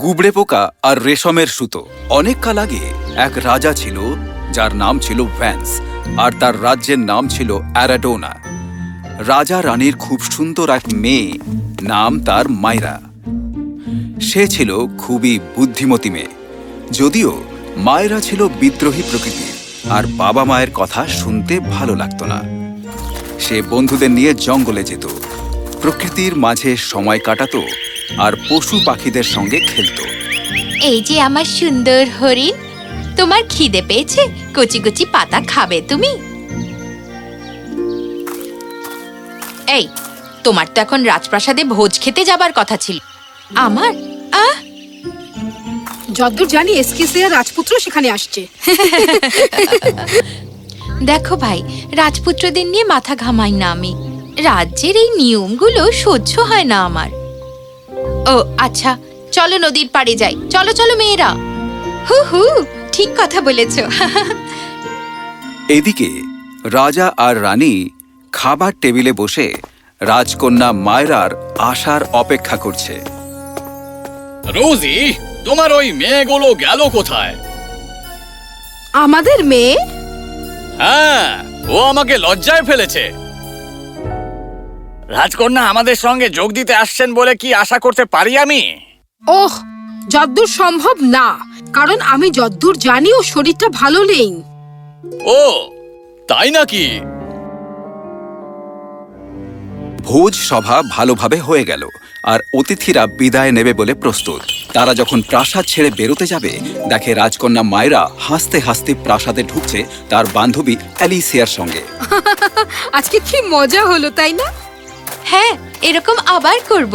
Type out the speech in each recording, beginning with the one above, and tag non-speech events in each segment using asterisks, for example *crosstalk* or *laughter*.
গুবড়ে পোকা আর রেশমের সুতো। অনেক কাল আগে এক রাজা ছিল, যার নাম ছিল ভ্যান্স, আর তার রাজ্যের নাম ছিল অ্যারাডোনা। রাজা রানীর খুব সুন্দর এক মেয়ে, নাম তার মাইরা। সে ছিল খুবই বুদ্ধিমতী মেয়ে। যদিও মায়েরা ছিল বিদ্রোহী প্রকৃতির, আর বাবা মায়ের কথা শুনতে ভালো লাগতো না। সে বন্ধুদের নিয়ে জঙ্গলে যেত। প্রকৃতির মাঝে সময় কাটাতো আর পশু পাখিদের সঙ্গে খেলতো। এই যে আমার সুন্দর হরিণ তোমার খিদে পেয়েছে? কচি কচি পাতা খাবে তুমি? এই তোমার তো এখন রাজপ্রাসাদে ভোজ খেতে যাবার কথা ছিল। আমার? আহ! যদ্দূর জানি এসকেসিয়া রাজপুত্র সেখানে আসছে। *laughs* দেখো ভাই রাজপুত্রদের নিয়ে মাথা ঘামাই না আমি। রাজ্যের এই নিয়মগুলো সহ্য হয় না আমার। ও আচ্ছা চলো নদীর পাড়ে যাই। চলো চলো মেয়েরা। হু হু ঠিক কথা বলেছ। এদিকে রাজা আর রানী খাবার টেবিলে বসে রাজকন্যা মায়রার আসার অপেক্ষা করছে। রোজি তোমার ওই মেয়েগুলো গেল কোথায়? আমাদের মেয়ে? হ্যাঁ ও আমাকে লজ্জায় ফেলেছে। রাজকন্যা আমাদের সঙ্গে যোগ দিতে আসছেন বলে কি আশা করতে পারি আমি? ওহ যদ্দূর সম্ভব না কারণ আমি যদ্দূর জানি ও শরীরটা ভালো নেই। ও তাই নাকি? ভোজ সভা ভালোভাবে হয়ে গেল আর অতিথিরা বিদায় নেবে বলে প্রস্তুত। তারা যখন প্রাসাদ ছেড়ে বেরোতে যাবে দেখে রাজকন্যা মায়েরা হাসতে হাসতে প্রাসাদে ঢুকছে তার বান্ধবী অ্যালিসিয়ার সঙ্গে। আজকে কি মজা হলো তাই না? হ্যাঁ এরকম আবার করব।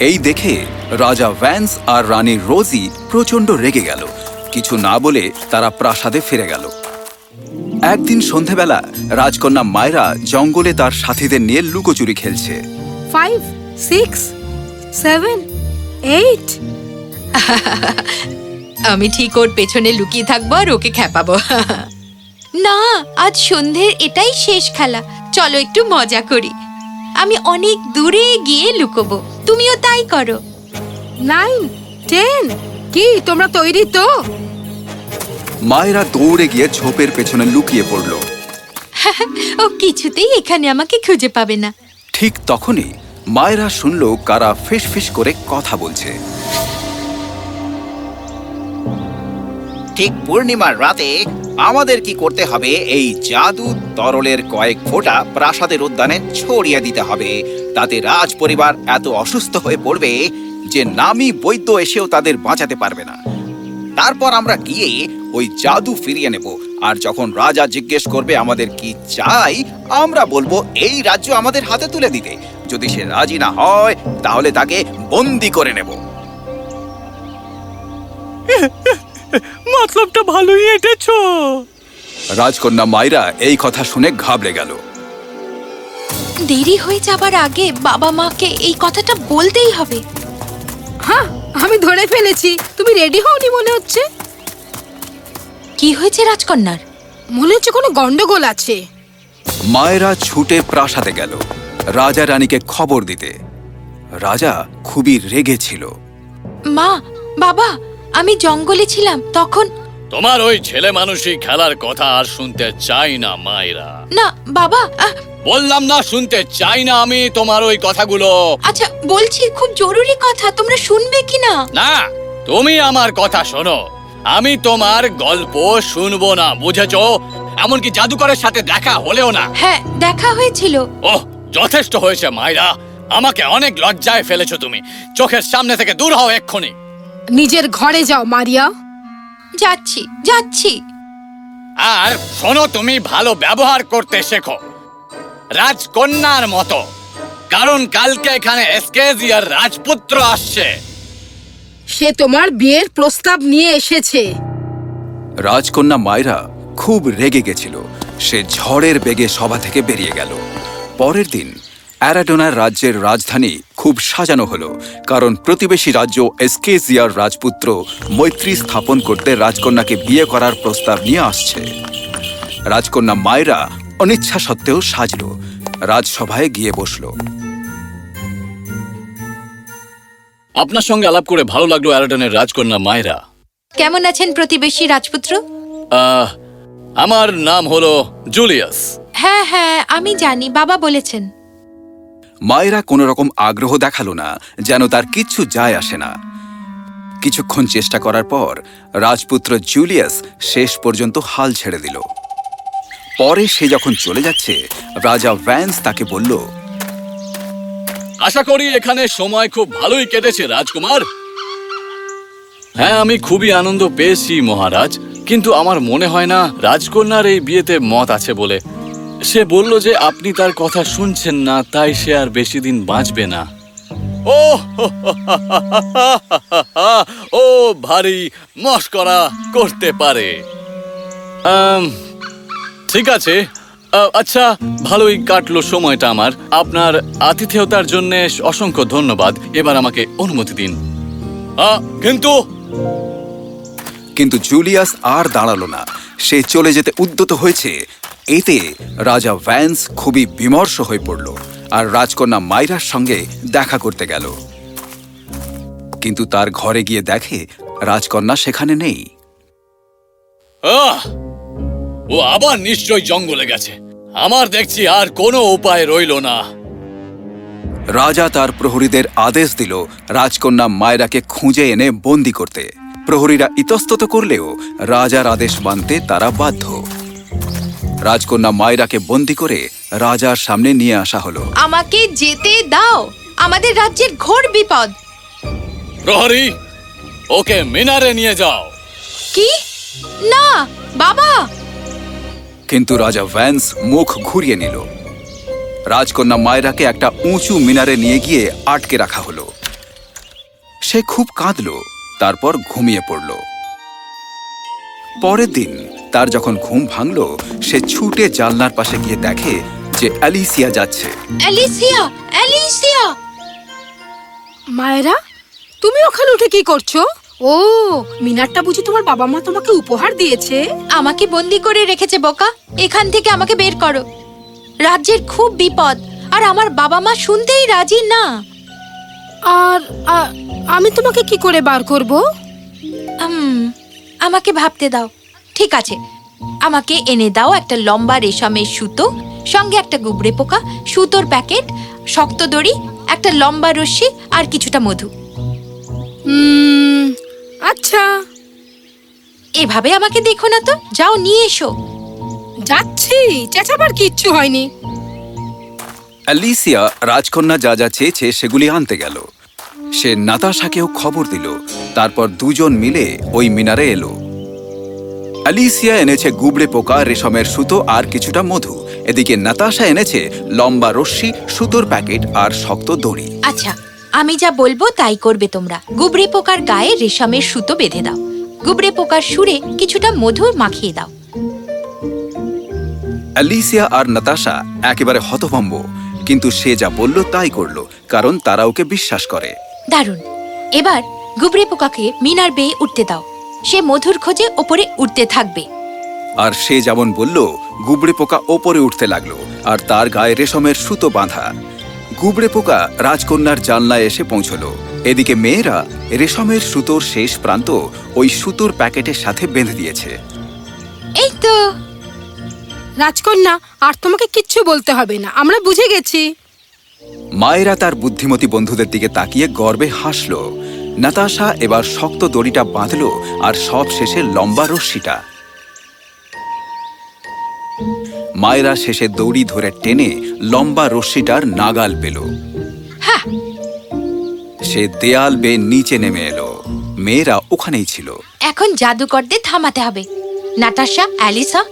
এই দেখে রাজা ভ্যান্স আর রানী রোজি প্রচণ্ড রেগে গেল। কিছু না বলে তারা প্রাসাদে ফিরে গেল। একদিন সন্ধেবেলা রাজকন্যা মায়রা জঙ্গলে তার সাথীদের নিয়ে লুকোচুরি খেলছে। ফাইভ সিক্স সেভেন এইট আমি ঠিক ওর পেছনে লুকিয়ে থাকব আর ওকে খেপাবো। না আজ সন্ধ্যের এটাই শেষ খেলা। চলো একটু মজা করি। আমি অনেক দূরে গিয়ে লুকোবো। তুমিও তাই করো। নাইন টেন কি তোমরা তৈরি তো? মায়েরা দৌড়ে গিয়ে ঝোপের পেছনে লুকিয়ে পড়ল। *laughs* ও কিছুতেই এখানে আমাকে খুঁজে পাবে না। ঠিক তখনই মায়েরা শুনল কারা ফিস ফিস করে কথা বলছে। ঠিক পূর্ণিমার রাতে আমাদের কি করতে হবে? এই জাদু তরলের কয়েক ফোঁটা প্রাসাদের উদ্যানে ছড়িয়ে দিতে হবে। তাতে রাজ পরিবার এত অসুস্থ হয়ে পড়বে যে নামি বৈদ্য এসেও তাদের বাঁচাতে পারবে না। তারপর আমরা গিয়ে ওই জাদু ফিরিয়ে নেব। আর যখন রাজা জিজ্ঞেস করবে আমাদের কি চাই, আমরা বলব এই রাজ্য আমাদের হাতে তুলে দিতে। যদি সে রাজি না হয়, তাহলে তাকে বন্দি করে নেব। *laughs* মতলবটা ভালোই এঁটেছো। রাজকন্যা মায়েরা এই কথা শুনে ঘাবড়ে গেল। দেরি হয়ে যাবার আগে বাবা মাকে এই কথাটা বলতেই হবে। হ্যাঁ আমি ধরে ফেলেছি। তুমি রেডি হওনি মনে হচ্ছে? কি হয়েছে রাজকন্যার? মনে হচ্ছে কোনো গন্ডগোল আছে। মায়েরা ছুটে প্রাসাদে গেল রাজা রানীকে খবর দিতে। রাজা খুবই রেগে ছিল। মা বাবা আমি জঙ্গলে ছিলাম তখন তোমার ওই ছেলে মানুষই খেলার কথা আর শুনতে চাই না মায়েরা। না বাবা আহ, বললাম না শুনতে চাই না আমি তোমার ওই কথাগুলো। আচ্ছা বলছি খুব জরুরি কথা তোমরা শুনবে কি না? না তুমি আমার কথা শোনো। আমি তোমার গল্প শুনব না বুঝেছ? এমনকি জাদুকরের সাথে দেখা হলেও না। হ্যাঁ দেখা হয়েছিল। ওহ যথেষ্ট হয়েছে মাইরা আমাকে অনেক লজ্জায় ফেলেছো তুমি। চোখের সামনে থেকে দূর হও এক্ষুনি। নিজের ঘরে যাও মারিয়া। যাচ্ছি যাচ্ছি। আর শোনো তুমি ভালো ব্যবহার করতে শেখো। রাজকন্যার মতো। কারণ কালকে এখানে এসকেজিয়ার রাজপুত্র আসছে। সে তোমার বিয়ের প্রস্তাব নিয়ে এসেছে। রাজকন্যা মায়েরা খুব রেগে গেছিল। সে ঝড়ের বেগে সভা থেকে বেরিয়ে গেল। পরের দিন অ্যারাডোনার রাজ্যের রাজধানী খুব সাজানো হলো কারণ প্রতিবেশী রাজ্য এসকেজিয়ার রাজপুত্র মৈত্রী স্থাপন করতে রাজকন্যাকে বিয়ে করার প্রস্তাব নিয়ে আসছে। রাজকন্যা মায়েরা অনিচ্ছা সত্ত্বেও সাজল রাজসভায় গিয়ে বসল। আপনার সঙ্গে আলাপ করে ভালো লাগল অ্যারাডনের রাজকন্যা মায়েরা। কেমন আছেন প্রতিবেশী রাজপুত্র? আহ, আমার নাম হলো জুলিয়াস। হ্যাঁ হ্যাঁ আমি জানি বাবা বলেছেন। মায়েরা কোনো রকম আগ্রহ দেখাল না, যেন তার কিচ্ছু যায় আসে না। কিছুক্ষণ চেষ্টা করার পর, রাজপুত্র জুলিয়াস শেষ পর্যন্ত হাল ছেড়ে দিল। পরে সে যখন চলে যাচ্ছে, রাজা ভ্যান্স তাকে বলল, আশা করি এখানে সময় খুব ভালোই কেটেছে, রাজকুমার। হ্যাঁ আমি খুবই আনন্দ পেয়েছি, মহারাজ, কিন্তু আমার মনে হয় না রাজকন্যার এই বিয়েতে মত আছে বলে। সে বলল যে আপনি তার কথা শুনছেন না তাই সে আর বেশি দিন বাঁচবে না। ও *laughs* ও ভারী মস্করা করতে পারে। ঠিক আছে। আচ্ছা ভালোই কাটলো সময়টা আমার। আপনার আতিথেয়তার জন্য অসংখ্য ধন্যবাদ। এবার আমাকে অনুমতি দিন। কিন্তু? কিন্তু জুলিয়াস আর দাঁড়াল না। সে চলে যেতে উদ্যত হয়েছে। এতে রাজা ভ্যান্স খুবই বিমর্ষ হয়ে পড়ল আর রাজকন্যা মাইরার সঙ্গে দেখা করতে গেল। কিন্তু তার ঘরে গিয়ে দেখে রাজকন্যা সেখানে নেই। আহ, ও আবার নিশ্চয় জঙ্গলে গেছে। আমার দেখছি আর কোনো উপায় রইল না। রাজা তার প্রহরীদের আদেশ দিল রাজকন্যা মায়রাকে খুঁজে এনে বন্দি করতে। প্রহরীরা ইতস্তত করলেও রাজার আদেশ মানতে তারা বাধ্য। রাজকন্যা মায়রাকে বন্দি করে রাজার সামনে নিয়ে আসা হলো। আমাকে যেতে দাও। আমাদের রাজ্যের ঘোর বিপদ। প্রহরী ওকে মিনারে নিয়ে যাও। কি? না বাবা! কিন্তু রাজা ভ্যান্স মুখ ঘুরিয়ে নিল। রাজকন্যা মায়রাকে একটা উঁচু মিনারে নিয়ে গিয়ে আটকে রাখা হলো। সে খুব কাঁদল তারপর ঘুমিয়ে পড়ল। পরের দিন তার যখন ঘুম ভাঙল সে ছুটে জানলার পাশে গিয়ে দেখে যে অ্যালিসিয়া যাচ্ছে। অ্যালিসিয়া! অ্যালিসিয়া! মায়েরা তুমি ওখানে উঠে কি করছ? ও মিনারটা বুঝি তোমার বাবা মা তোমাকে উপহার দিয়েছে? আমাকে বন্দি করে রেখেছে বোকা। এখান থেকে আমাকে বের করো। রাজ্যের খুব বিপদ আর আমার বাবা মা শুনতেই রাজি না। আর আমি তোমাকে কি করে বার করব? আমাকে ভাবতে দাও। ঠিক আছে। আমাকে এনে দাও একটা লম্বা রেশমের সুতো সঙ্গে একটা গুবড়ে পোকা সুতোর প্যাকেট শক্ত দড়ি একটা লম্বা রশ্মি আর কিছুটা মধু। আচ্ছা। এভাবে আমাকে দেখো না তো যাও নিয়ে এসো। যাচ্ছি চেঁচাবার কিচ্ছু হয়নি। অ্যালিসিয়া রাজকন্যা যা যা চেয়েছে সেগুলি আনতে গেল। সে নাতাশাকেও খবর দিল। তারপর দুজন মিলে ওই মিনারে এলো। অ্যালিসিয়া এনেছে গুবড়ে পোকা রেশমের সুতো আর কিছুটা মধু। এদিকে নাতাশা এনেছে লম্বা রশ্মি সুতোর প্যাকেট আর শক্ত দড়ি। আচ্ছা আমি যা বলব তাই করবে তোমরা। গুবরে পোকার গায়ে রেশমের সুতো বেঁধে দাও। গুবরে পোকার সুরে কিছুটা মধু মাখিয়ে দাও। অ্যালিসিয়া আর নাতাশা একেবারে হতভম্ব কিন্তু সে যা বলল তাই করল কারণ তারা ওকে বিশ্বাস করে। দারুণ। এবার গুবরে পোকাকে মিনার বেয়ে উঠতে দাও। সে মধুর খোঁজে ওপরে উঠতে থাকবে। আর সে যেমন বলল গুবড়ে পোকা ওপরে উঠতে লাগল আর তার গায়ে রেশমের সুতো বাঁধা। গুবড়ে পোকা রাজকন্যার জানলায় এসে পৌঁছল। এদিকে মেয়েরা রেশমের সুতোর শেষ প্রান্ত ওই সুতোর প্যাকেটের সাথে বেঁধে দিয়েছে। এই তো। রাজকন্যা আর তোমাকে কিচ্ছু বলতে হবে না আমরা বুঝে গেছি। মায়েরা তার বুদ্ধিমতী বন্ধুদের দিকে তাকিয়ে গর্বে হাসল। নাতাশা এবার শক্ত দড়িটা বাঁধল আর সব শেষে লম্বা রশ্মিটা। মায়েরা শেষে দড়ি ধরে টেনে লম্বা রশ্মিটার নাগাল পেল। হ্যাঁ সে দেয়াল বেয়ে নিচে নেমে এলো। মেয়েরা ওখানেই ছিল। এখন জাদুকরদের থামাতে হবে। নাটাশা অ্যালিসা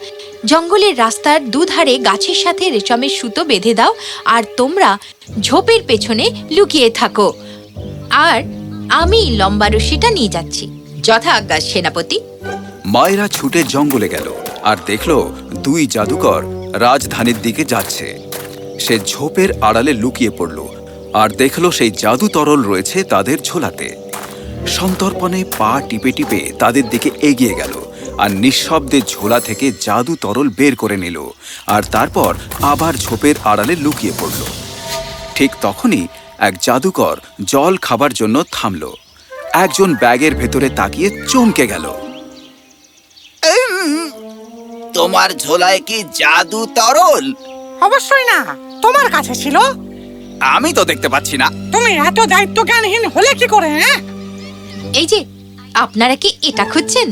জঙ্গলের রাস্তার দুধারে গাছের সাথে রেশমের সুতো বেঁধে দাও আর তোমরা ঝোপের পেছনে লুকিয়ে থাকো। আর আমি লম্বা রশিটা নিয়ে যাচ্ছি। যথা আজ্ঞা সেনাপতি। মায়েরা ছুটে জঙ্গলে গেল আর দেখল দুই জাদুকর রাজধানীর দিকে যাচ্ছে। সে ঝোপের আড়ালে লুকিয়ে পড়ল আর দেখল সেই জাদু তরল রয়েছে তাদের ঝোলাতে। সন্তর্পণে পা টিপে টিপে তাদের দিকে এগিয়ে গেল আর নিঃশব্দে ঝোলা থেকে জাদু তরল বের করে নিল আর তারপর আবার ঝোপের আড়ালে লুকিয়ে পড়ল। ঠিক তখনই এক জাদুকর জল খাবার জন্য থামল। একজন ব্যাগের ভেতরে তাকিয়ে চমকে গেল। তোমার ঝোলায় কি জাদু তরল? অবশ্যই না। তোমার কাছে ছিল? আমি তো দেখতে পাচ্ছি না। তুমি এত দায়িত্ব জ্ঞানহীন হলে কি করে হ্যাঁ? এই যে আপনারা কি এটা খুঁজছেন?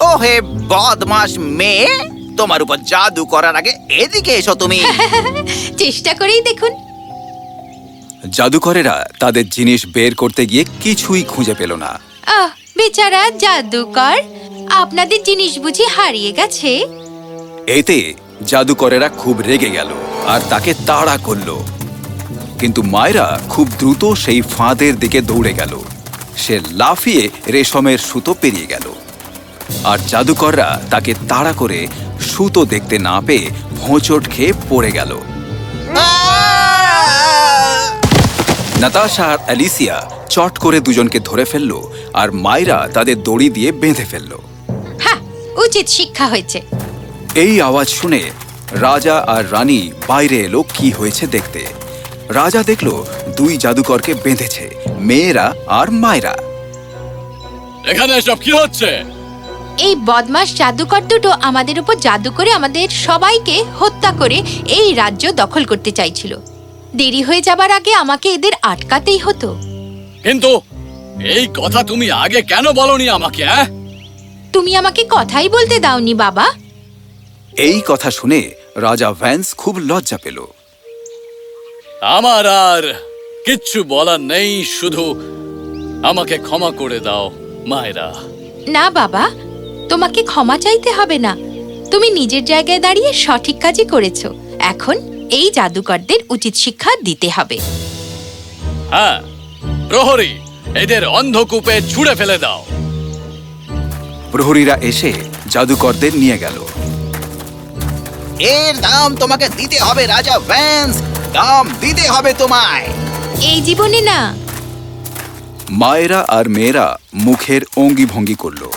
ও হে বদমাস মেয়ে তোমার উপর জাদু করার আগে এদিকে এসো তুমি। *laughs* চেষ্টা করেই দেখুন। জাদুকরেরা তাদের জিনিস বের করতে গিয়ে কিছুই খুঁজে পেল না। আহ বেচারা জাদুকর আপনাদের জিনিস বুঝি হারিয়ে গেছে। এতে জাদুকরেরা খুব রেগে গেল আর তাকে তাড়া করল। কিন্তু মায়েরা খুব দ্রুত সেই ফাঁদের দিকে দৌড়ে গেল। সে লাফিয়ে রেশমের সুতো পেরিয়ে গেল। আর জাদুকররা তাকে তাড়া করে সুতো দেখতে না পেয়ে হোঁচট খেয়ে পড়ে গেল। নাতাশা আর অ্যালিসিয়া চট করে দুজনকে ধরে ফেলল আর মায়েরা তাদের দড়ি দিয়ে বেঁধে ফেলল। হ্যাঁ উচিত শিক্ষা হয়েছে। এই আওয়াজ শুনে রাজা আর রানী বাইরে এলো কি হয়েছে দেখতে। রাজা দেখল দুই জাদুকরকে বেঁধেছে মেয়েরা আর মায়েরা। এখানে সব কি হচ্ছে? এই বদমাস জাদুকর দুটো আমাদের উপর জাদু করে আমাদের সবাইকে হত্যা করে এই রাজ্য দখল করতে চাইছিল। দেরি হয়ে যাবার আগে আমাকে এদের আটকাতেই হতো। কিন্তু এই কথা তুমি আগে কেন বলনি আমাকে হ্যাঁ তুমি আমাকে কথাই বলতে দাওনি বাবা। এই কথা শুনে রাজা ভ্যান্স খুব লজ্জা পেল। আমার আর কিচ্ছু বলার নেই শুধু আমাকে ক্ষমা করে দাও মায়েরা। না বাবা তোমাকে ক্ষমা চাইতে হবে না। তুমি নিজের জায়গায় দাঁড়িয়ে সঠিক কাজই করেছ। এখন এই জাদুকরদের উচিত শিক্ষা দিতে হবে। হ্যাঁ প্রহরী এদের অন্ধকূপে ছুঁড়ে ফেলে দাও। প্রহরীরা এসে জাদুকরদের নিয়ে গেল। এর দাম তোমাকে দিতে হবে রাজা ভ্যান্স। দাম দিতে হবে তোমায়। এই জীবনে না। মায়েরা আর মেয়েরা মুখের অঙ্গি ভঙ্গি করল।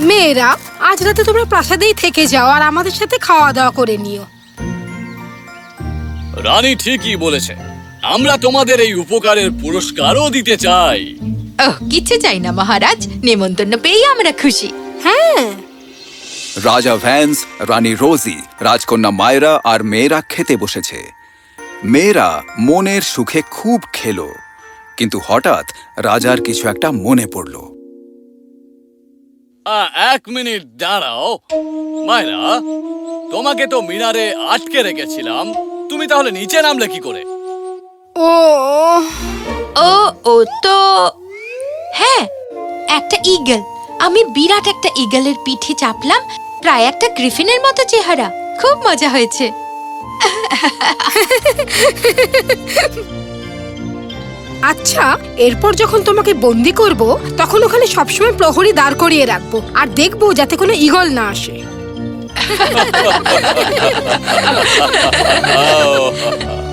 মেয়েরা আজ রাতে তোমরা প্রাসাদেই থেকে যাও আর আমাদের সাথে খাওয়া দাওয়া করে নিও। রানী ঠিকই বলেছে। আমরা তোমাদের এই উপকারের পুরস্কারও দিতে চাই। ওহ কিছু চাই না মহারাজ। নেমন্তন্ন পেয়ে আমরা খুশি। হ্যাঁ। রাজা ভ্যান্স রানী রোজি রাজকন্যা মায়েরা আর মেয়েরা খেতে বসেছে। মেয়েরা মনের সুখে খুব খেল কিন্তু হঠাৎ রাজার কিছু একটা মনে পড়ল। আ, এক মিনিট দাঁড়াও। মায়েরা তোমাকে তো মিনারে আটকে রেখেছিলাম। তুমি তাহলে নিচে নামলে কি করে? ও ও ও তো হ্যাঁ একটা ইগল আমি বিরাট একটা ইগলের পিঠে চাপলাম প্রায় একটা গ্রিফিনের মতো চেহারা। খুব মজা হয়েছে। আচ্ছা এরপর যখন তোমাকে বন্দি করব তখন ওখানে সবসময় প্রহরী দাঁড় করিয়ে রাখব আর দেখব যাতে কোনো ইগল না আসে। *laughs* 아우.